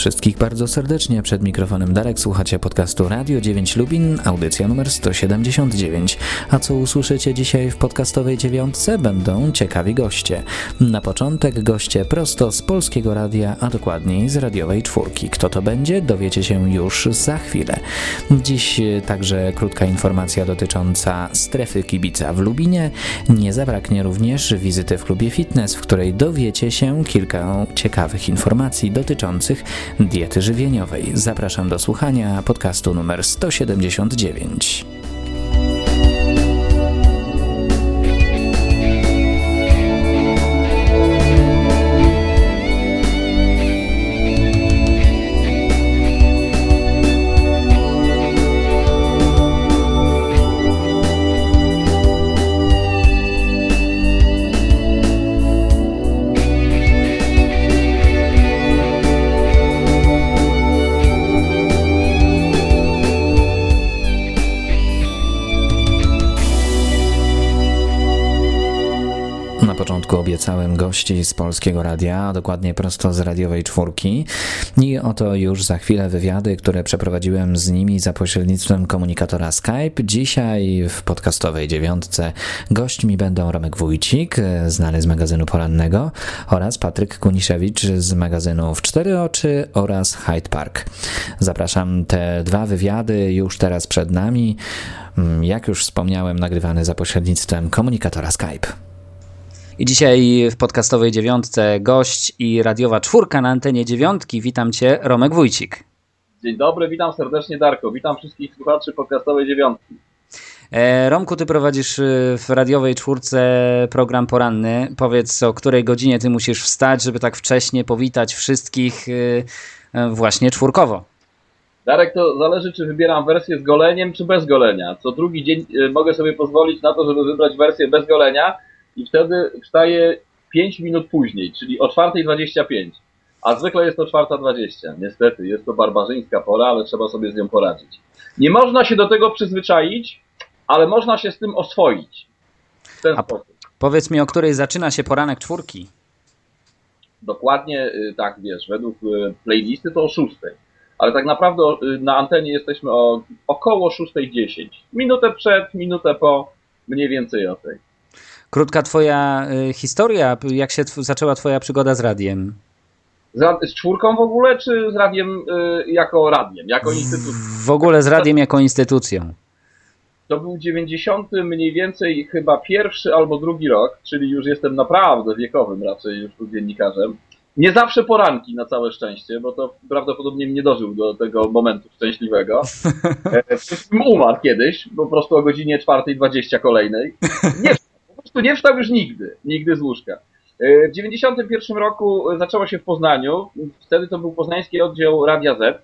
Wszystkich bardzo serdecznie. Przed mikrofonem Darek słuchacie podcastu Radio 9 Lubin, audycja numer 179. A co usłyszycie dzisiaj w podcastowej dziewiątce? Będą ciekawi goście. Na początek goście prosto z Polskiego Radia, a dokładniej z radiowej czwórki. Kto to będzie? Dowiecie się już za chwilę. Dziś także krótka informacja dotycząca strefy kibica w Lubinie. Nie zabraknie również wizyty w klubie fitness, w której dowiecie się kilka ciekawych informacji dotyczących diety żywieniowej. Zapraszam do słuchania podcastu numer 179. obiecałem gości z Polskiego Radia, a dokładnie prosto z radiowej czwórki. I oto już za chwilę wywiady, które przeprowadziłem z nimi za pośrednictwem komunikatora Skype. Dzisiaj w podcastowej dziewiątce gośćmi będą Romek Wójcik, znany z magazynu porannego, oraz Patryk Kuniszewicz z magazynu W Cztery Oczy oraz Hyde Park. Zapraszam te dwa wywiady już teraz przed nami. Jak już wspomniałem, nagrywany za pośrednictwem komunikatora Skype. I dzisiaj w podcastowej dziewiątce gość i radiowa czwórka na antenie dziewiątki. Witam Cię, Romek Wójcik. Dzień dobry, witam serdecznie Darko. Witam wszystkich słuchaczy podcastowej dziewiątki. E, Romku, ty prowadzisz y, w radiowej czwórce program poranny. Powiedz, o której godzinie ty musisz wstać, żeby tak wcześnie powitać wszystkich y, e, właśnie czwórkowo. Darek, to zależy, czy wybieram wersję z goleniem, czy bez golenia. Co drugi dzień y, mogę sobie pozwolić na to, żeby wybrać wersję bez golenia, i wtedy wstaje 5 minut później, czyli o 4.25. A zwykle jest to 4.20. Niestety, jest to barbarzyńska pora, ale trzeba sobie z nią poradzić. Nie można się do tego przyzwyczaić, ale można się z tym oswoić. W ten A sposób. Powiedz mi, o której zaczyna się poranek czwórki? Dokładnie y, tak, wiesz, według y, playlisty to o 6. Ale tak naprawdę y, na antenie jesteśmy o około 6.10. Minutę przed, minutę po, mniej więcej o tej. Krótka twoja y, historia, jak się zaczęła twoja przygoda z radiem? Z, czwórką w ogóle, czy z radiem y, jako radiem, jako instytucją? W ogóle z radiem jako instytucją. To był 90 mniej więcej chyba pierwszy albo drugi rok, czyli już jestem naprawdę wiekowym raczej już dziennikarzem. Nie zawsze poranki na całe szczęście, bo to prawdopodobnie nie dożył do tego momentu szczęśliwego. E, umarł kiedyś, po prostu o godzinie 4.20 kolejnej. Nie prostu nie wstał już nigdy, nigdy z łóżka. E, w 91 roku zaczęło się w Poznaniu, wtedy to był poznański oddział Radia Z.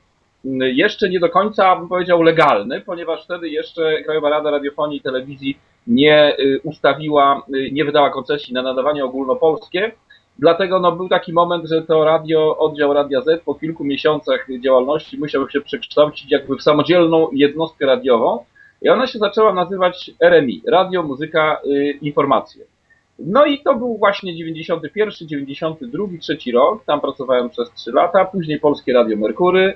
Jeszcze nie do końca, bym powiedział, legalny, ponieważ wtedy jeszcze Krajowa Rada Radiofonii i Telewizji nie y, ustawiła, y, nie wydała koncesji na nadawanie ogólnopolskie. Dlatego no, był taki moment, że to radio, oddział Radia Z po kilku miesiącach działalności musiał się przekształcić jakby w samodzielną jednostkę radiową. I ona się zaczęła nazywać RMI, Radio, Muzyka, y, Informacje. No i to był właśnie 91, 92, trzeci rok. Tam pracowałem przez 3 lata. Później Polskie Radio Merkury,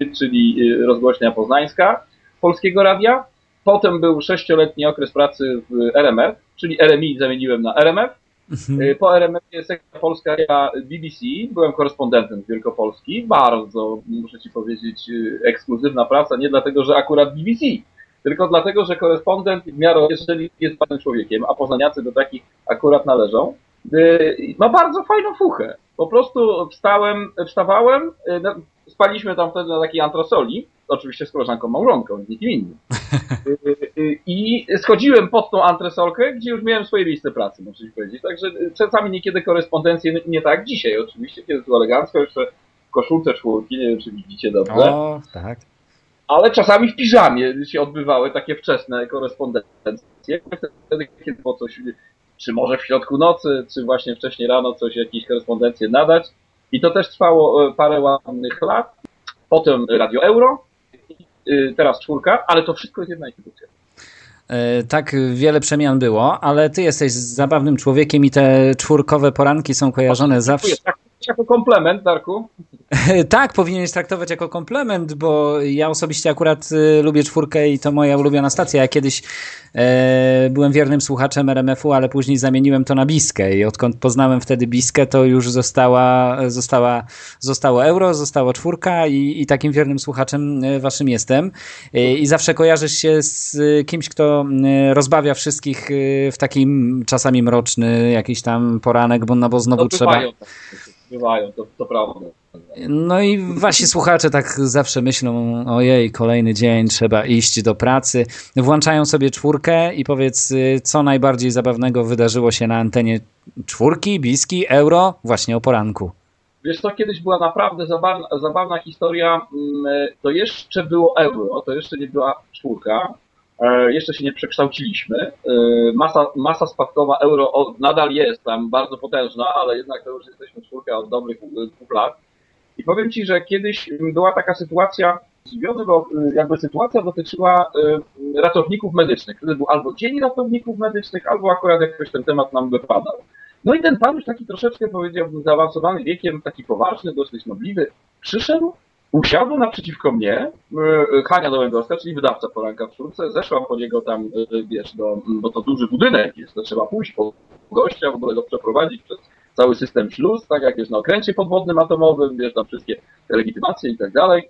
y, czyli y, rozgłośnia poznańska Polskiego Radia. Potem był sześcioletni okres pracy w RMF, czyli RMI zamieniłem na RMF. Mhm. Po RMF sekcja polska BBC, byłem korespondentem z Wielkopolski. Bardzo, muszę Ci powiedzieć, ekskluzywna praca, nie dlatego, że akurat BBC, tylko dlatego, że korespondent w miarę, jeżeli jest panem człowiekiem, a poznaniacy do takich akurat należą, y, ma bardzo fajną fuchę. Po prostu wstałem, wstawałem, y, spaliśmy tam wtedy na takiej antrosoli, oczywiście z koleżanką małżonką, z nikim innym. Y, I schodziłem pod tą antresolkę, gdzie już miałem swoje miejsce pracy, muszę ci powiedzieć. Także czasami niekiedy korespondencje, nie tak dzisiaj oczywiście, kiedy tu elegancko, jeszcze w koszulce czwórki, nie wiem czy widzicie dobrze. O, tak ale czasami w piżamie się odbywały takie wczesne korespondencje, wtedy kiedy po coś, czy może w środku nocy, czy właśnie wcześniej rano coś, jakieś korespondencje nadać. I to też trwało e, parę ładnych lat. Potem Radio Euro, y, teraz czwórka, ale to wszystko jest jedna instytucja. E, tak wiele przemian było, ale ty jesteś zabawnym człowiekiem i te czwórkowe poranki są kojarzone zawsze. Tak, jako komplement, Darku. tak, powinieneś traktować jako komplement, bo ja osobiście akurat y, lubię czwórkę i to moja ulubiona stacja. Ja kiedyś e, byłem wiernym słuchaczem RMF-u, ale później zamieniłem to na Biskę i odkąd poznałem wtedy Biskę, to już została, została, zostało euro, zostało czwórka i, i takim wiernym słuchaczem e, waszym jestem. E, I zawsze kojarzysz się z kimś, kto rozbawia wszystkich w takim czasami mroczny jakiś tam poranek, bo, no bo znowu no, trzeba... bywają, to, to prawda. No i wasi słuchacze tak zawsze myślą, ojej, kolejny dzień, trzeba iść do pracy. Włączają sobie czwórkę i powiedz, co najbardziej zabawnego wydarzyło się na antenie czwórki, biski, euro, właśnie o poranku. Wiesz co, kiedyś była naprawdę zabawna, zabawna historia, mm, to jeszcze było euro, to jeszcze nie była czwórka, jeszcze się nie przekształciliśmy. E, masa, masa spadkowa euro nadal jest tam bardzo potężna, ale jednak to już jesteśmy czwórka od dobrych dwóch lat. I powiem Ci, że kiedyś była taka sytuacja, bo jakby sytuacja dotyczyła e, ratowników medycznych. Wtedy był albo dzień ratowników medycznych, albo akurat jakoś ten temat nam wypadał. No i ten pan już taki troszeczkę powiedziałbym zaawansowany wiekiem, taki poważny, dosyć nobliwy, przyszedł Usiadł naprzeciwko mnie e, Hania Dołęgowska, czyli wydawca poranka w czwórce. Zeszłam po niego tam, e, wiesz, do, bo to duży budynek jest, to trzeba pójść po gościa, w ogóle go przeprowadzić przez cały system śluz, tak jak jest na okręcie podwodnym atomowym, wiesz, tam wszystkie legitymacje i tak dalej.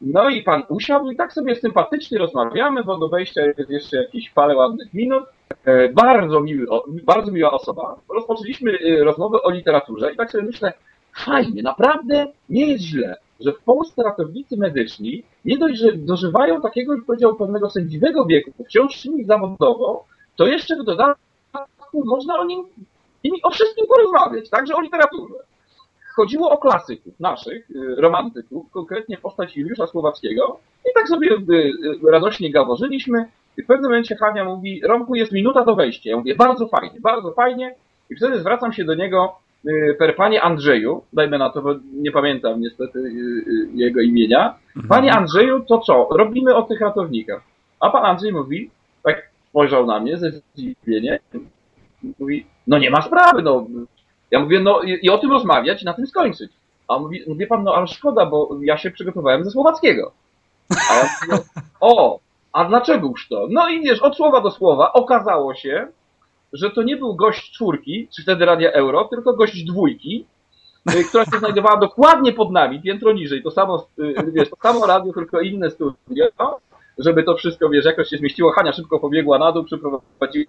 No i pan usiadł i tak sobie sympatycznie rozmawiamy, bo do wejścia jest jeszcze jakieś parę ładnych minut. E, bardzo, miły, bardzo miła osoba. Rozpoczęliśmy rozmowę o literaturze i tak sobie myślę, fajnie, naprawdę nie jest źle że w Polsce ratownicy medyczni nie dość, że dożywają takiego, jak powiedział, pewnego sędziwego wieku, wciąż czynni zawodowo, to jeszcze w dodatku można o nim, o wszystkim porozmawiać, także o literaturze. Chodziło o klasyków naszych, y, romantyków, konkretnie postać Juliusza Słowackiego i tak sobie y, y, radośnie gaworzyliśmy i w pewnym momencie Hania mówi, Romku, jest minuta do wejścia. Ja mówię, bardzo fajnie, bardzo fajnie i wtedy zwracam się do niego per panie Andrzeju, dajmy na to, bo nie pamiętam niestety y, y, jego imienia. Mhm. Panie Andrzeju, to co? Robimy o tych ratownikach. A pan Andrzej mówi, tak spojrzał na mnie ze zdziwieniem, mówi, no nie ma sprawy, no. Ja mówię, no i, i o tym rozmawiać i na tym skończyć. A on mówi, no wie pan, no ale szkoda, bo ja się przygotowałem ze słowackiego. A ja mówię, o, a dlaczegoż to? No i wiesz, od słowa do słowa okazało się, że to nie był gość czwórki, czy wtedy Radia Euro, tylko gość dwójki, y, która się znajdowała dokładnie pod nami, piętro niżej. To samo, y, wiesz, to samo radio, tylko inne studio, żeby to wszystko, wiesz, jakoś się zmieściło. Hania szybko pobiegła na dół, przyprowadziła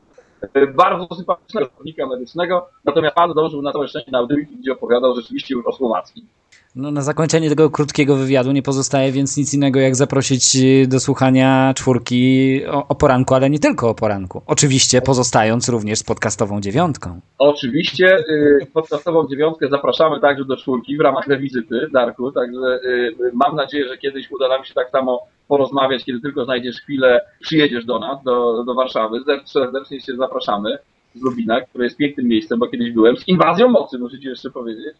bardzo sympatycznego ratownika medycznego, natomiast pan dążył na całe szczęście na audycji, gdzie opowiadał rzeczywiście już o Słowackim. No, na zakończenie tego krótkiego wywiadu nie pozostaje więc nic innego, jak zaprosić y, do słuchania czwórki o, o, poranku, ale nie tylko o poranku. Oczywiście pozostając również z podcastową dziewiątką. Oczywiście y, podcastową dziewiątkę zapraszamy także do czwórki w ramach rewizyty, Darku, także y, mam nadzieję, że kiedyś uda nam się tak samo porozmawiać, kiedy tylko znajdziesz chwilę, przyjedziesz do nas, do, do Warszawy. Serdecznie się zapraszamy z Lubina, które jest pięknym miejscem, bo kiedyś byłem, z inwazją mocy, możecie jeszcze powiedzieć.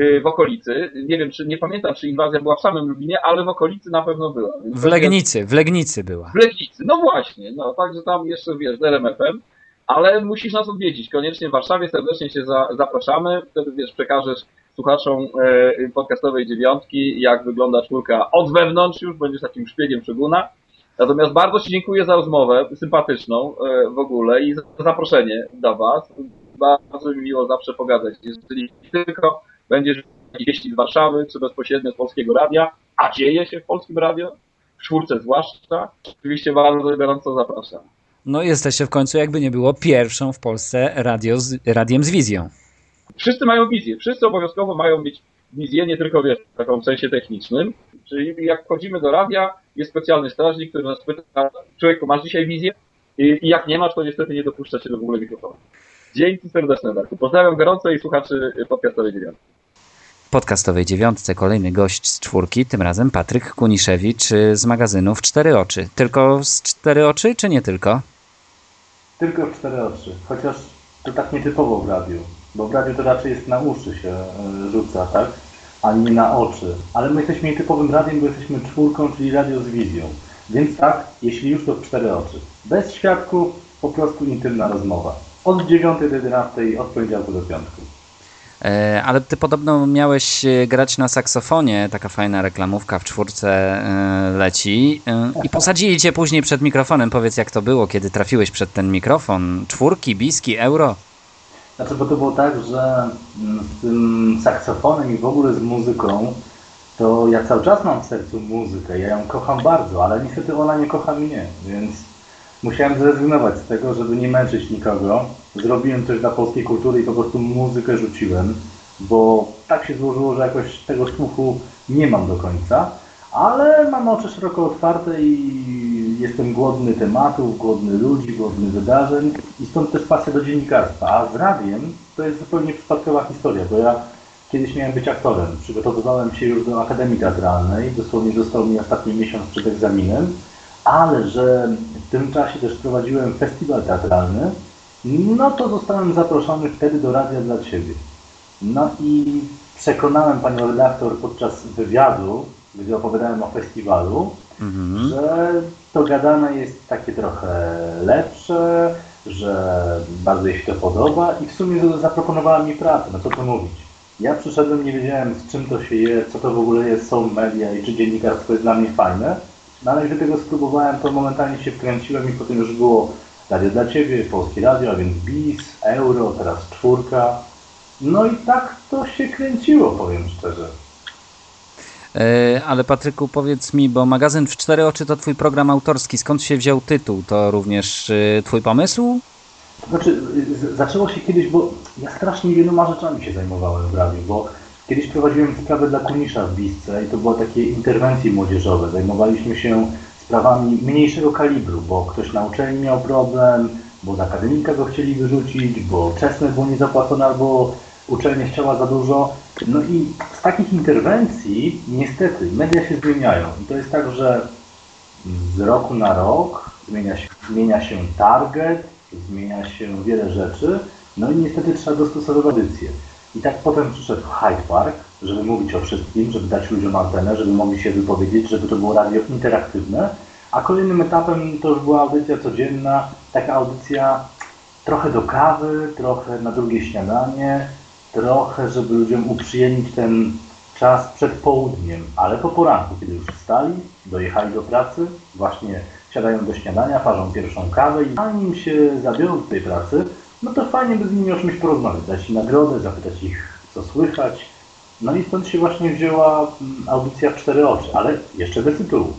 Y, w okolicy. Nie wiem, czy nie pamiętam, czy inwazja była w samym Lubinie, ale w okolicy na pewno była. w Legnicy, w Legnicy była. W Legnicy, no właśnie, no także tam jeszcze wiesz, z RMF-em, ale musisz nas odwiedzić. Koniecznie w Warszawie serdecznie się za, zapraszamy. Wtedy wiesz, przekażesz słuchaczom e, podcastowej dziewiątki, jak wygląda czwórka od wewnątrz już, będziesz takim szpiegiem Przeguna. Natomiast bardzo Ci dziękuję za rozmowę sympatyczną e, w ogóle i za zaproszenie do Was. Bardzo mi miło zawsze pogadać. Jeżeli tylko będziesz wieści z Warszawy, czy bezpośrednio z Polskiego Radia, a dzieje się w Polskim Radio, w czwórce zwłaszcza, oczywiście bardzo gorąco zapraszam. No jesteście w końcu, jakby nie było, pierwszą w Polsce radio z, radiem z wizją. Wszyscy mają wizję, wszyscy obowiązkowo mają mieć wizję, nie tylko wiesz, w taką sensie technicznym. Czyli jak wchodzimy do radia, jest specjalny strażnik, który nas pyta, człowieku, masz dzisiaj wizję? I, i jak nie masz, to niestety nie dopuszcza się do w ogóle mikrofonu. Dzięki serdeczne, Darku. Pozdrawiam gorąco i słuchaczy podcastowej dziewiątki. Podcastowej dziewiątce kolejny gość z czwórki, tym razem Patryk Kuniszewicz z magazynu w Cztery Oczy. Tylko z Cztery Oczy, czy nie tylko? Tylko w Cztery Oczy, chociaż to tak nietypowo w radiu, bo w radiu to raczej jest na uszy się e, rzuca, tak? A nie na oczy. Ale my jesteśmy nietypowym radiem, bo jesteśmy czwórką, czyli radio z wizją. Więc tak, jeśli już to w Cztery Oczy. Bez świadków, po prostu intymna rozmowa. Od 9 do 11, od poniedziałku do piątku. E, ale ty podobno miałeś e, grać na saksofonie, taka fajna reklamówka w czwórce e, leci i posadzili cię później przed mikrofonem. Powiedz jak to było, kiedy trafiłeś przed ten mikrofon? Czwórki, biski, euro? Znaczy, bo to było tak, że mm, z tym saksofonem i w ogóle z muzyką, to ja cały czas mam w sercu muzykę, ja ją kocham bardzo, ale niestety ona nie kocha mnie, więc musiałem zrezygnować z tego, żeby nie męczyć nikogo. Zrobiłem coś dla polskiej kultury i po prostu muzykę rzuciłem, bo tak się złożyło, że jakoś tego słuchu nie mam do końca, ale mam oczy szeroko otwarte i jestem głodny tematów, głodny ludzi, głodny wydarzeń i stąd też pasja do dziennikarstwa. A z radiem to jest zupełnie przypadkowa historia, bo ja kiedyś miałem być aktorem. Przygotowywałem się już do Akademii Teatralnej, dosłownie został mi ostatni miesiąc przed egzaminem ale że w tym czasie też prowadziłem festiwal teatralny, no to zostałem zaproszony wtedy do Radia dla Ciebie. No i przekonałem Panią redaktor podczas wywiadu, gdy opowiadałem o festiwalu, mhm. że to gadane jest takie trochę lepsze, że bardzo jej się to podoba i w sumie zaproponowała mi pracę, no co tu mówić. Ja przyszedłem, nie wiedziałem z czym to się je, co to w ogóle jest, są media i czy dziennikarstwo jest dla mnie fajne. No ale gdy tego spróbowałem, to momentalnie się wkręciłem i potem już było Radio dla Ciebie, Polskie Radio, a więc BIS, Euro, teraz czwórka. No i tak to się kręciło, powiem szczerze. E, ale Patryku, powiedz mi, bo magazyn w cztery oczy to twój program autorski. Skąd się wziął tytuł? To również e, twój pomysł? Znaczy, zaczęło się kiedyś, bo ja strasznie wieloma rzeczami się zajmowałem w radiu, bo Kiedyś prowadziłem sprawę dla Kunisza w Bisce i to były takie interwencje młodzieżowe. Zajmowaliśmy się sprawami mniejszego kalibru, bo ktoś na uczelni miał problem, bo z akademika go chcieli wyrzucić, bo czesne było niezapłacone albo uczelnia chciała za dużo. No i z takich interwencji niestety media się zmieniają. I to jest tak, że z roku na rok zmienia się, zmienia się target, zmienia się wiele rzeczy, no i niestety trzeba dostosować edycję. I tak potem przyszedł Hyde Park, żeby mówić o wszystkim, żeby dać ludziom antenę, żeby mogli się wypowiedzieć, żeby to było radio interaktywne. A kolejnym etapem to już była audycja codzienna, taka audycja trochę do kawy, trochę na drugie śniadanie, trochę, żeby ludziom uprzyjemnić ten czas przed południem, ale po poranku, kiedy już wstali, dojechali do pracy, właśnie siadają do śniadania, parzą pierwszą kawę i zanim się zabiorą do tej pracy, no to fajnie by z nimi o czymś porozmawiać, dać im nagrodę, zapytać ich, co słychać. No i stąd się właśnie wzięła mm, audycja w cztery oczy, ale jeszcze bez tytułu.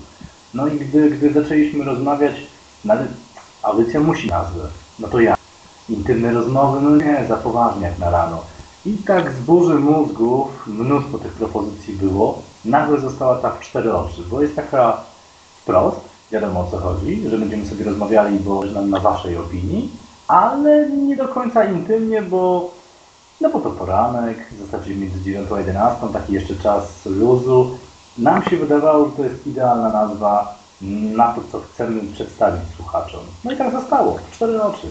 No i gdy, gdy zaczęliśmy rozmawiać, no ale audycja musi nazwę, no to ja. Intymne rozmowy, no nie, za poważnie jak na rano. I tak z burzy mózgów, mnóstwo tych propozycji było, nagle została ta w cztery oczy, bo jest taka wprost, wiadomo o co chodzi, że będziemy sobie rozmawiali, bo nam na Waszej opinii, ale nie do końca intymnie, bo no bo to poranek, w zasadzie między 9 a 11, taki jeszcze czas luzu. Nam się wydawało, że to jest idealna nazwa na to, co chcemy przedstawić słuchaczom. No i tak zostało, cztery oczy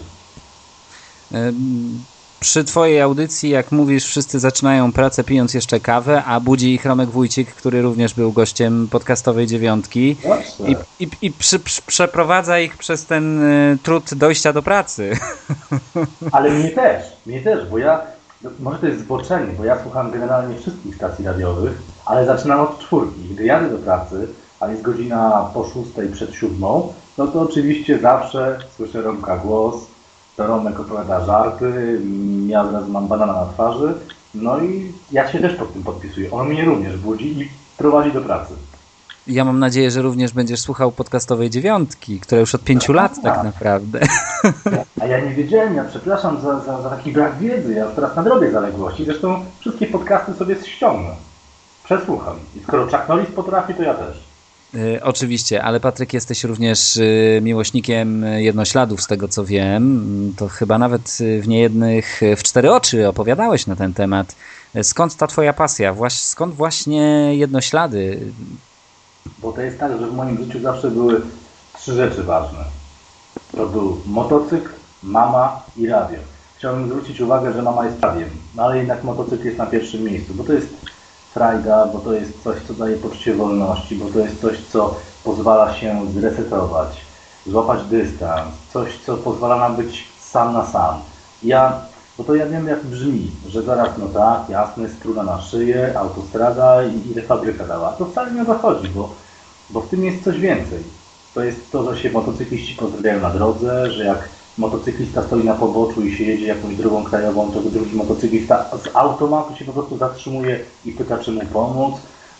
przy Twojej audycji, jak mówisz, wszyscy zaczynają pracę pijąc jeszcze kawę, a budzi ich Romek Wójcik, który również był gościem podcastowej dziewiątki i, i, i przy, przy, przeprowadza ich przez ten y, trud dojścia do pracy. Ale mnie też, mnie też, bo ja, no, może to jest zboczenie, bo ja słucham generalnie wszystkich stacji radiowych, ale zaczynam od czwórki. Gdy jadę do pracy, a jest godzina po szóstej przed siódmą, no to oczywiście zawsze słyszę Romka głos, to Romek opowiada żarty, ja od razu mam banana na twarzy, no i ja się też pod tym podpisuję. On mnie również budzi i prowadzi do pracy. Ja mam nadzieję, że również będziesz słuchał podcastowej dziewiątki, która już od pięciu lat tak, tak naprawdę. A ja nie wiedziałem, ja przepraszam za, za, za taki brak wiedzy, ja teraz nadrobię zaległości, zresztą wszystkie podcasty sobie ściągnę, przesłucham. I skoro Chuck Norris potrafi, to ja też. Y, oczywiście, ale Patryk jesteś również y, miłośnikiem jednośladów, z tego co wiem. To chyba nawet w niejednych w cztery oczy opowiadałeś na ten temat. Skąd ta twoja pasja? Skąd właśnie jednoślady? Bo to jest tak, że w moim życiu zawsze były trzy rzeczy ważne. To był motocykl, mama i radio. Chciałbym zwrócić uwagę, że mama jest radiem, ale jednak motocykl jest na pierwszym miejscu, bo to jest frajda, bo to jest coś, co daje poczucie wolności, bo to jest coś, co pozwala się zresetować, złapać dystans, coś, co pozwala nam być sam na sam. Ja Bo to ja wiem jak brzmi, że zaraz no tak, jasne, struna na szyję, autostrada i ile fabryka dała. To wcale nie o to chodzi, bo, bo w tym jest coś więcej. To jest to, że się motocykliści pozdrawiają na drodze, że jak motocyklista stoi na poboczu i się jedzie jakąś drogą krajową, to drugi motocyklista z automatu się po prostu zatrzymuje i pyta, czy mu pomóc,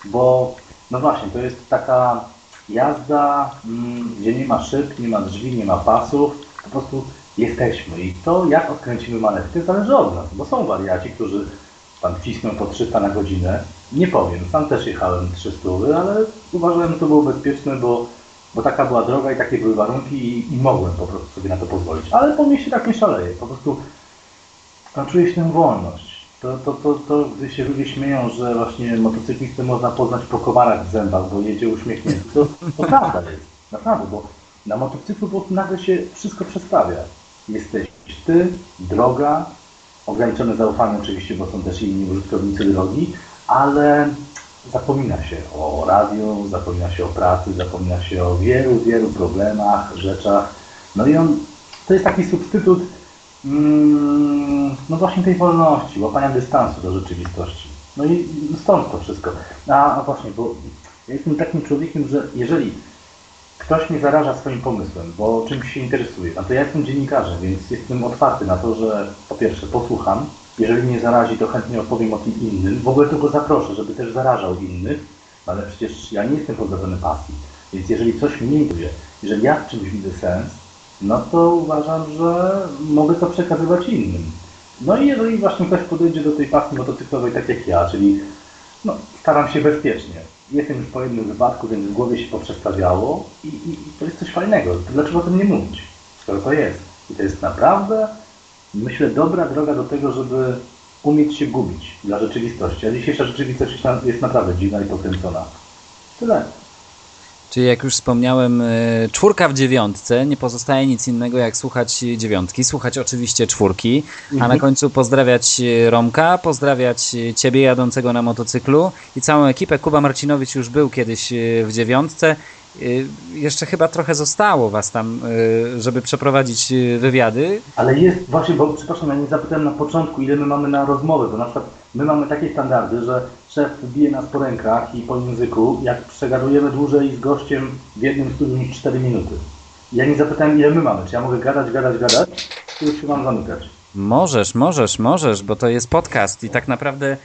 bo no właśnie, to jest taka jazda, mm, gdzie nie ma szyb, nie ma drzwi, nie ma pasów, po prostu jesteśmy. I to, jak odkręcimy manewry, zależy od nas, bo są wariaci, którzy tam cisną po 300 na godzinę. Nie powiem, sam też jechałem 300, ale uważałem, że to było bezpieczne, bo, bo taka była droga i takie były warunki i, i mogłem po prostu sobie na to pozwolić. Ale po mieście tak nie szaleję, po prostu tam czuję się wolność. To, to, to, to, gdy się ludzie śmieją, że właśnie motocyklistę można poznać po komarach w zębach, bo jedzie uśmiechnięty, to, to prawda jest. Naprawdę, bo na motocyklu prostu nagle się wszystko przestawia. Jesteś ty, droga, ograniczone zaufanie oczywiście, bo są też inni użytkownicy drogi, ale zapomina się o radiu, zapomina się o pracy, zapomina się o wielu, wielu problemach, rzeczach. No i on, to jest taki substytut mm, no właśnie tej wolności, łapania dystansu do rzeczywistości. No i stąd to wszystko. A, a właśnie, bo ja jestem takim człowiekiem, że jeżeli ktoś mnie zaraża swoim pomysłem, bo czymś się interesuje, no to ja jestem dziennikarzem, więc jestem otwarty na to, że po pierwsze posłucham, jeżeli mnie zarazi, to chętnie opowiem o tym innym. W ogóle go zaproszę, żeby też zarażał innych, ale przecież ja nie jestem pozbawiony pasji. Więc jeżeli coś mnie interesuje, jeżeli ja w czymś widzę sens, no to uważam, że mogę to przekazywać innym. No i jeżeli właśnie ktoś podejdzie do tej pasji motocyklowej tak jak ja, czyli no, staram się bezpiecznie. Jestem już po jednym wypadku, więc w głowie się poprzestawiało i, i, i to jest coś fajnego. To dlaczego o tym nie mówić, skoro to jest? I to jest naprawdę, myślę, dobra droga do tego, żeby umieć się gubić dla rzeczywistości. A dzisiejsza rzeczywistość jest naprawdę dziwna i pokręcona. Tyle. Czyli jak już wspomniałem, e, czwórka w dziewiątce, nie pozostaje nic innego jak słuchać dziewiątki, słuchać oczywiście czwórki, a na Mhm. końcu pozdrawiać e, Romka, pozdrawiać e, ciebie jadącego na motocyklu i całą ekipę. Kuba Marcinowicz już był kiedyś w dziewiątce. E, Jeszcze chyba trochę zostało was tam, e, żeby przeprowadzić e, wywiady. Ale jest właśnie, bo przepraszam, ja nie zapytałem na początku, ile my mamy na rozmowę, bo na przykład my mamy takie standardy, że szef bije nas po rękach i po języku, jak przegadujemy dłużej z gościem w jednym studiu niż 4 minuty. Ja nie zapytałem, ile my mamy, czy ja mogę gadać, gadać, gadać, czy już się mam zamykać. Możesz, możesz, możesz, bo to jest podcast i tak naprawdę.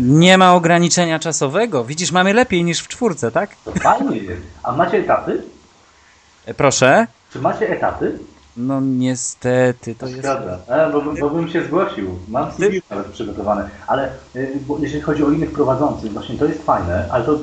Nie ma ograniczenia czasowego. Widzisz, mamy lepiej niż w czwórce, tak? To fajnie jest. A macie etaty? E, Proszę. Czy macie etaty? No niestety, to jest... Zgadza. E, bo, bo bym się zgłosił. Mam CV nawet przygotowane. Ale bo jeżeli chodzi o innych prowadzących, właśnie to jest fajne, ale to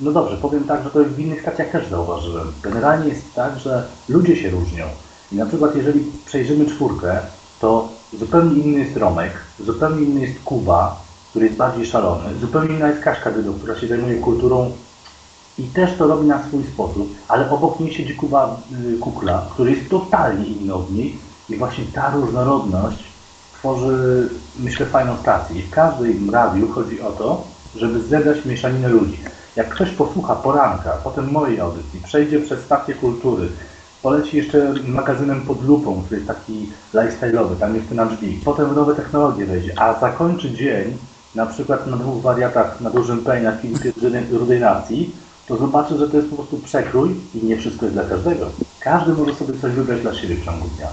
no dobrze, powiem tak, że to w innych stacjach też zauważyłem. Generalnie jest tak, że ludzie się różnią. I na przykład jeżeli przejrzymy czwórkę, to zupełnie inny jest Romek, zupełnie inny jest Kuba, który jest bardziej szalony, zupełnie inna jest Kaśka Dydo, która się zajmuje kulturą i też to robi na swój sposób, ale obok niej siedzi Kuba y, Kukla, który jest totalnie inny od niej i właśnie ta różnorodność tworzy, myślę, fajną stację. I w każdym radiu chodzi o to, żeby zebrać mieszaninę ludzi. Jak ktoś posłucha poranka, potem mojej audycji, przejdzie przez stację kultury, poleci jeszcze magazynem pod lupą, który jest taki lifestyle'owy, tam jest na drzwi, potem w nowe technologie wejdzie, a zakończy dzień na przykład na dwóch wariatach na dużym P i na Filipie Rudej Nacji, to zobaczy, że to jest po prostu przekrój i nie wszystko jest dla każdego. Każdy może sobie coś wybrać dla siebie w ciągu dnia.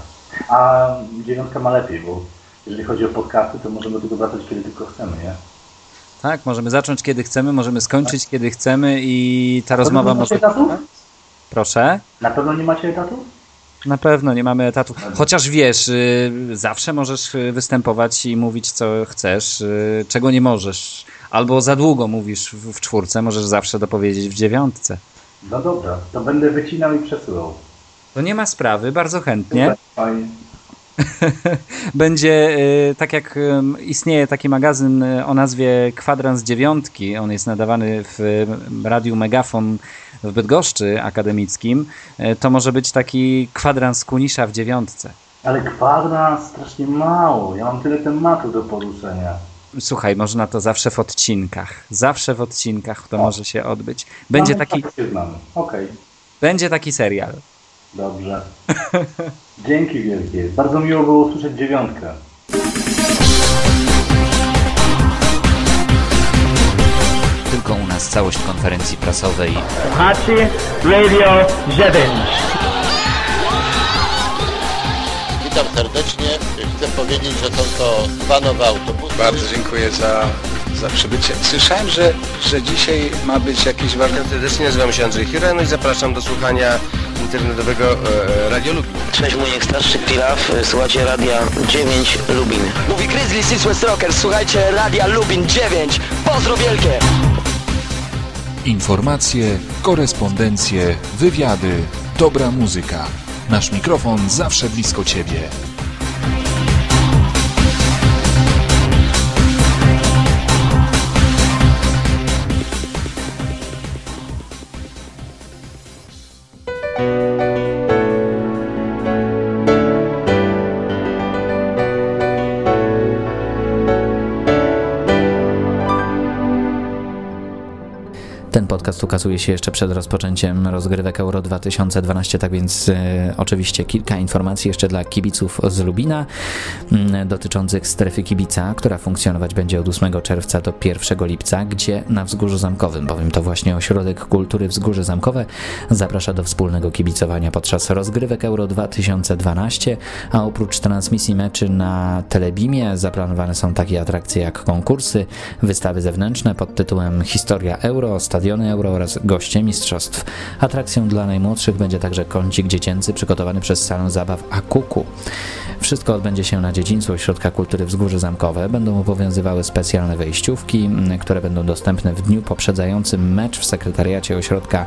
A dziewiątka ma lepiej, bo jeżeli chodzi o podcasty, to możemy do tego wracać kiedy tylko chcemy, nie? Tak, możemy zacząć kiedy chcemy, możemy skończyć kiedy chcemy i ta rozmowa może... etatów? Proszę? Na pewno nie macie etatów? Na pewno nie mamy etatu. Chociaż wiesz, y, zawsze możesz y, występować i mówić co chcesz, y, czego nie możesz. Albo za długo mówisz w, czwórce, możesz zawsze dopowiedzieć w dziewiątce. No dobra, to będę wycinał i przesyłał. To nie ma sprawy, bardzo chętnie. Fajnie. Będzie, y, tak jak istnieje taki magazyn y, o nazwie Kwadrans Dziewiątki, on jest nadawany w y, Radiu Megafon w Bydgoszczy akademickim, to może być taki kwadrans Kunisza w dziewiątce. Ale kwadrans strasznie mało. Ja mam tyle tematów do poruszenia. Słuchaj, można to zawsze w odcinkach. Zawsze w odcinkach to może się odbyć. Będzie Mamy, taki, tak. Okej, będzie taki serial. dobrze. Dzięki wielkie. Bardzo miło było usłyszeć dziewiątkę. Tylko u nas całość konferencji prasowej. Hachi Radio 9. Witam serdecznie. Chcę powiedzieć, że są to dwa nowe autobusy. Bardzo dziękuję za za przybycie. Słyszałem, że, że dzisiaj ma być jakieś warsztat. Serdecznie nazywam się Andrzej Hiren no i zapraszam do słuchania internetowego e, Radio Lubin. Cześć, Muniek Starszy Pilaw, słuchajcie Radia 9 Lubin. Mówi Grizzly Six West Rockers, słuchajcie Radia Lubin 9. Pozdro wielkie! Informacje, korespondencje, wywiady, dobra muzyka. Nasz mikrofon zawsze blisko Ciebie. Podcast ukazuje się jeszcze przed rozpoczęciem rozgrywek Euro 2012, tak więc e, oczywiście kilka informacji jeszcze dla kibiców z Lubina m, dotyczących strefy kibica, która funkcjonować będzie od 8 czerwca do 1 lipca, gdzie na Wzgórzu Zamkowym, bowiem to właśnie Ośrodek Kultury Wzgórze Zamkowe zaprasza do wspólnego kibicowania podczas rozgrywek Euro 2012, a oprócz transmisji meczy na Telebimie zaplanowane są takie atrakcje jak konkursy, wystawy zewnętrzne pod tytułem Historia Euro, Stadiony Euro oraz goście mistrzostw. Atrakcją dla najmłodszych będzie także kącik dziecięcy przygotowany przez salę zabaw Akuku. Wszystko odbędzie się na dziedzińcu Ośrodka Kultury Wzgórze Zamkowe. Będą obowiązywały specjalne wejściówki, które będą dostępne w dniu poprzedzającym mecz w sekretariacie Ośrodka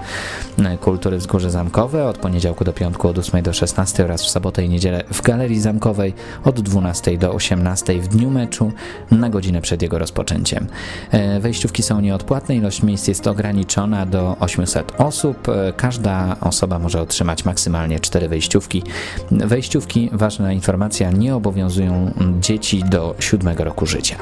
Kultury Wzgórze Zamkowe od poniedziałku do piątku od 8 do 16 oraz w sobotę i niedzielę w Galerii Zamkowej od 12 do 18 w dniu meczu na godzinę przed jego rozpoczęciem. E, Wejściówki są nieodpłatne, ilość miejsc jest ograniczona do 800 osób. E, Każda osoba może otrzymać maksymalnie 4 wejściówki. Wejściówki, ważna informacja, nie obowiązują dzieci do 7 roku życia.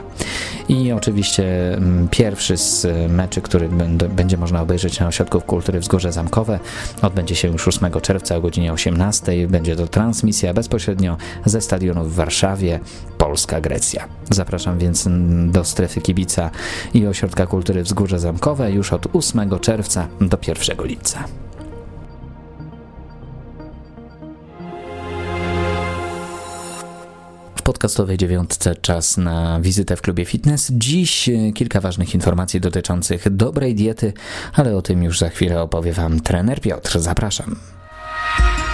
I oczywiście mm, pierwszy z meczy, który będ- będzie można obejrzeć na Ośrodku Kultury Wzgórze Zamkowe, odbędzie się już 8 czerwca o godzinie 18. Będzie to transmisja bezpośrednio ze stadionu w Warszawie, Polska-Grecja. Zapraszam więc mm, do strefy kibica i Ośrodka Kultury Wzgórze Zamkowe już od 8 czerwca do 1 lipca. Podcastowej dziewiątce czas na wizytę w klubie fitness. Dziś e, kilka ważnych informacji dotyczących dobrej diety, ale o tym już za chwilę opowie Wam trener Piotr. Zapraszam.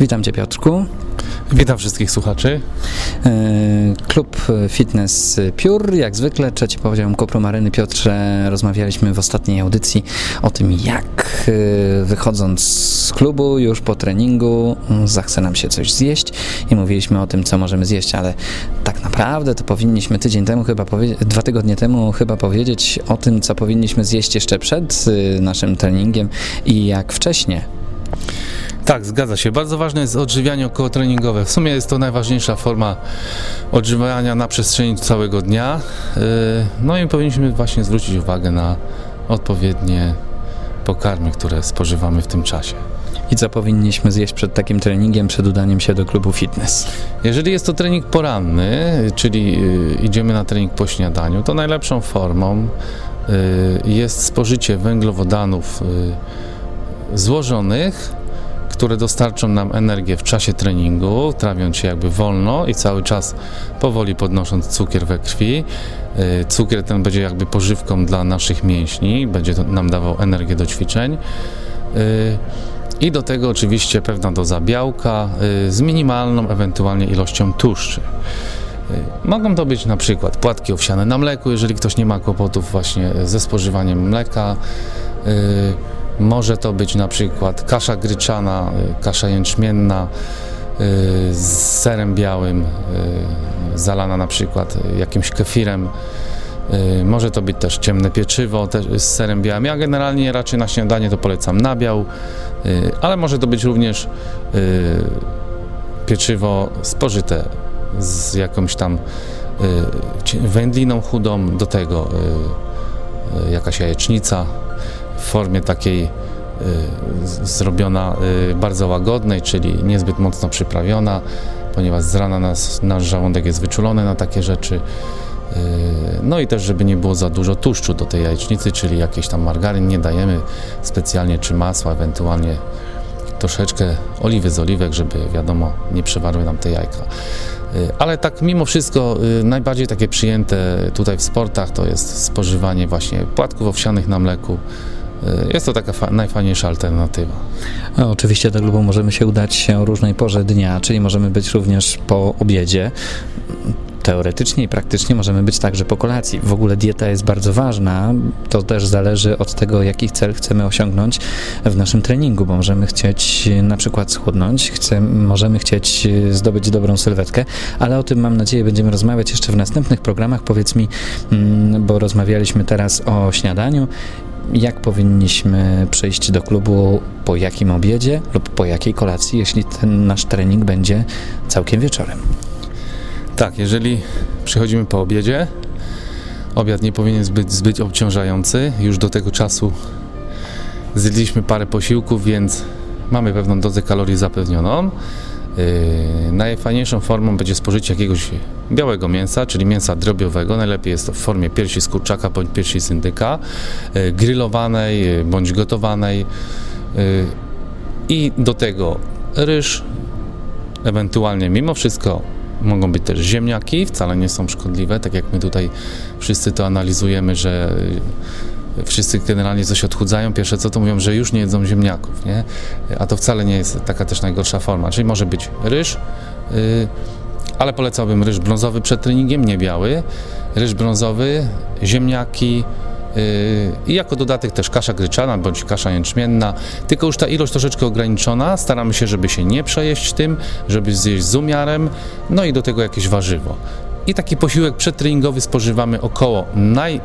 Witam Cię Piotrku. Witam wszystkich słuchaczy. E, Klub Fitness Pure, jak zwykle, trzeci poziom Kopru Maryny. Piotrze, rozmawialiśmy w ostatniej audycji o tym, jak e, wychodząc z klubu już po treningu mm, zachce nam się coś zjeść i mówiliśmy o tym, co możemy zjeść, ale tak naprawdę to powinniśmy tydzień temu chyba, dwa tygodnie temu chyba powiedzieć o tym, co powinniśmy zjeść jeszcze przed e, naszym treningiem i jak wcześniej. Tak, zgadza się. Bardzo ważne jest odżywianie okołotreningowe. W sumie jest to najważniejsza forma odżywiania na przestrzeni całego dnia. Yy, No i powinniśmy właśnie zwrócić uwagę na odpowiednie pokarmy, które spożywamy w tym czasie. I co powinniśmy zjeść przed takim treningiem, przed udaniem się do klubu fitness? Jeżeli jest to trening poranny, czyli yy, idziemy na trening po śniadaniu, to najlepszą formą yy, jest spożycie węglowodanów złożonych, które dostarczą nam energię w czasie treningu, trawiąc się jakby wolno i cały czas powoli podnosząc cukier we krwi. Yy, Cukier ten będzie jakby pożywką dla naszych mięśni, będzie nam dawał energię do ćwiczeń. Yy, I do tego oczywiście pewna doza białka yy, z minimalną ewentualnie ilością tłuszczy. Mogą to być na przykład płatki owsiane na mleku, jeżeli ktoś nie ma kłopotów właśnie ze spożywaniem mleka. Może to być na przykład kasza gryczana, y, kasza jęczmienna y, z serem białym, y, zalana na przykład jakimś kefirem. Może to być też ciemne pieczywo z serem białym. Ja generalnie raczej na śniadanie to polecam nabiał, ale może to być również pieczywo spożyte z jakąś tam wędliną chudą, do tego jakaś jajecznica w formie takiej zrobiona bardzo łagodnej, czyli niezbyt mocno przyprawiona, ponieważ z rana nas, nasz żołądek jest wyczulony na takie rzeczy. Yy, no i też, żeby nie było za dużo tłuszczu do tej jajecznicy, czyli jakiś tam margaryn nie dajemy specjalnie, czy masła, ewentualnie troszeczkę oliwy z oliwek, żeby wiadomo, nie przewarły nam te jajka. Ale tak mimo wszystko najbardziej takie przyjęte tutaj w sportach to jest spożywanie właśnie płatków owsianych na mleku. Jest to taka najfajniejsza alternatywa. Oczywiście do klubu możemy się udać o różnej porze dnia, czyli możemy być również po obiedzie teoretycznie i praktycznie możemy być także po kolacji. W ogóle dieta jest bardzo ważna. To też zależy od tego, jaki cel chcemy osiągnąć w naszym treningu, bo możemy chcieć na przykład schudnąć, możemy chcieć zdobyć dobrą sylwetkę, ale o tym mam nadzieję będziemy rozmawiać jeszcze w następnych programach. Powiedz mi, mm, bo rozmawialiśmy teraz o śniadaniu jak powinniśmy przyjść do klubu, po jakim obiedzie lub po jakiej kolacji, jeśli ten nasz trening będzie całkiem wieczorem. Tak, jeżeli przychodzimy po obiedzie, obiad nie powinien być zbyt obciążający. Już do tego czasu zjedliśmy parę posiłków, więc mamy pewną dozę kalorii zapewnioną. Yy, najfajniejszą formą będzie spożycie jakiegoś białego mięsa, czyli mięsa drobiowego. Najlepiej jest to w formie piersi z kurczaka bądź piersi z indyka, yy, grillowanej yy, bądź gotowanej. I do tego ryż, ewentualnie mimo wszystko Mogą być też ziemniaki, wcale nie są szkodliwe, tak jak my tutaj wszyscy to analizujemy, że wszyscy generalnie coś odchudzają, pierwsze co to mówią, że już nie jedzą ziemniaków, nie? A to wcale nie jest taka też najgorsza forma, czyli może być ryż, yy, ale polecałbym ryż brązowy przed treningiem, nie biały, ryż brązowy, ziemniaki, i jako dodatek też kasza gryczana bądź kasza jęczmienna, tylko już ta ilość troszeczkę ograniczona. Staramy się, żeby się nie przejeść tym, żeby zjeść z umiarem, no i do tego jakieś warzywo. I taki posiłek przedtreningowy spożywamy około naj,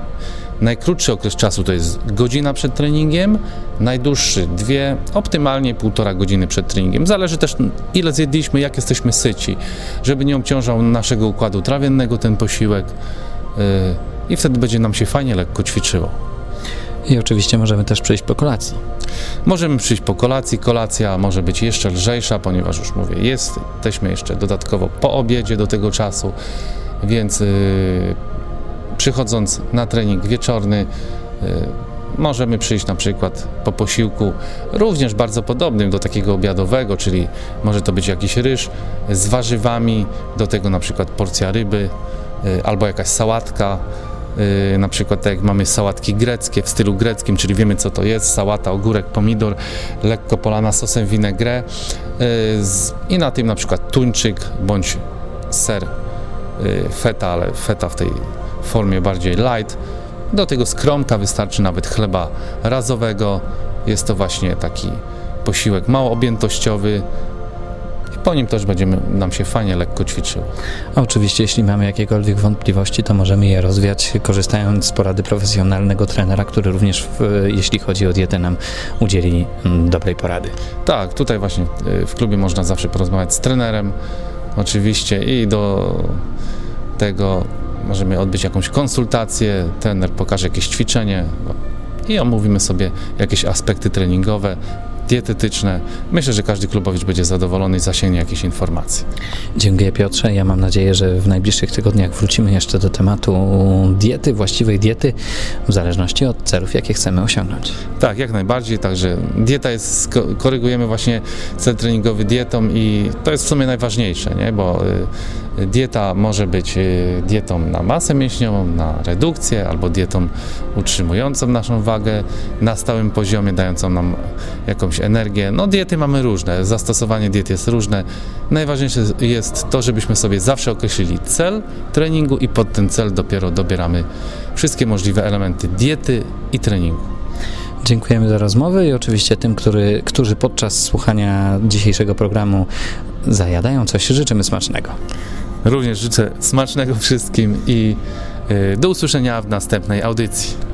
najkrótszy okres czasu to jest godzina przed treningiem, najdłuższy dwie, optymalnie półtora godziny przed treningiem. Zależy też ile zjedliśmy, jak jesteśmy syci, żeby nie obciążał naszego układu trawiennego ten posiłek. Yy, i wtedy będzie nam się fajnie lekko ćwiczyło. I oczywiście możemy też przyjść po kolacji. Możemy przyjść po kolacji. Kolacja może być jeszcze lżejsza, ponieważ już mówię, jesteśmy jeszcze dodatkowo po obiedzie do tego czasu, więc yy, przychodząc na trening wieczorny, yy, możemy przyjść na przykład po posiłku również bardzo podobnym do takiego obiadowego, czyli może to być jakiś ryż z warzywami, do tego na przykład porcja ryby yy, albo jakaś sałatka. Yy, na przykład tak jak mamy sałatki greckie w stylu greckim, czyli wiemy co to jest, sałata, ogórek, pomidor, lekko polana sosem vinaigrette i na tym na przykład tuńczyk bądź ser feta, ale feta w tej formie bardziej light. Do tego skromka wystarczy nawet chleba razowego. Jest to właśnie taki posiłek mało objętościowy, po nim też będziemy nam się fajnie lekko ćwiczyło. A oczywiście, jeśli mamy jakiekolwiek wątpliwości, to możemy je rozwiać, korzystając z porady profesjonalnego trenera, który również, w, jeśli chodzi o dietę, nam udzieli mm, dobrej porady. Tak, tutaj właśnie y, w klubie można zawsze porozmawiać z trenerem, oczywiście, i do tego możemy odbyć jakąś konsultację, trener pokaże jakieś ćwiczenie i omówimy sobie jakieś aspekty treningowe, dietetyczne. Myślę, że każdy klubowicz będzie zadowolony i zasięgnie jakieś informacji. Dziękuję Piotrze. Ja mam nadzieję, że w najbliższych tygodniach wrócimy jeszcze do tematu diety, właściwej diety, w zależności od celów, jakie chcemy osiągnąć. Tak, jak najbardziej. Także dieta jest, korygujemy właśnie cel treningowy dietą i to jest w sumie najważniejsze, nie? bo y, Dieta może być y, dietą na masę mięśniową, na redukcję albo dietą utrzymującą naszą wagę na stałym poziomie, dającą nam jakąś energię. No diety mamy różne, zastosowanie diet jest różne. Najważniejsze jest to, żebyśmy sobie zawsze określili cel treningu i pod ten cel dopiero dobieramy wszystkie możliwe elementy diety i treningu. Dziękujemy za rozmowę i oczywiście tym, który, którzy podczas słuchania dzisiejszego programu zajadają coś, życzymy smacznego. Również życzę smacznego wszystkim i Y, do usłyszenia w następnej audycji.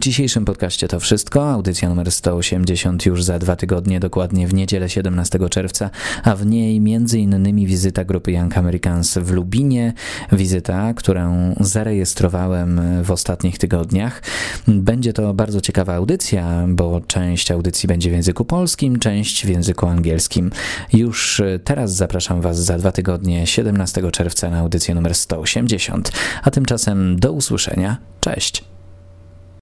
W dzisiejszym podcaście to wszystko. Audycja numer 180 już za dwa tygodnie, dokładnie w niedzielę 17 czerwca, a w niej m.in. wizyta grupy Young Americans w Lubinie, wizyta, którą zarejestrowałem w ostatnich tygodniach. Będzie to bardzo ciekawa audycja, bo część audycji będzie w języku polskim, część w języku angielskim. Już teraz zapraszam Was za dwa tygodnie, 17 czerwca na audycję numer 180, a tymczasem do usłyszenia. Cześć!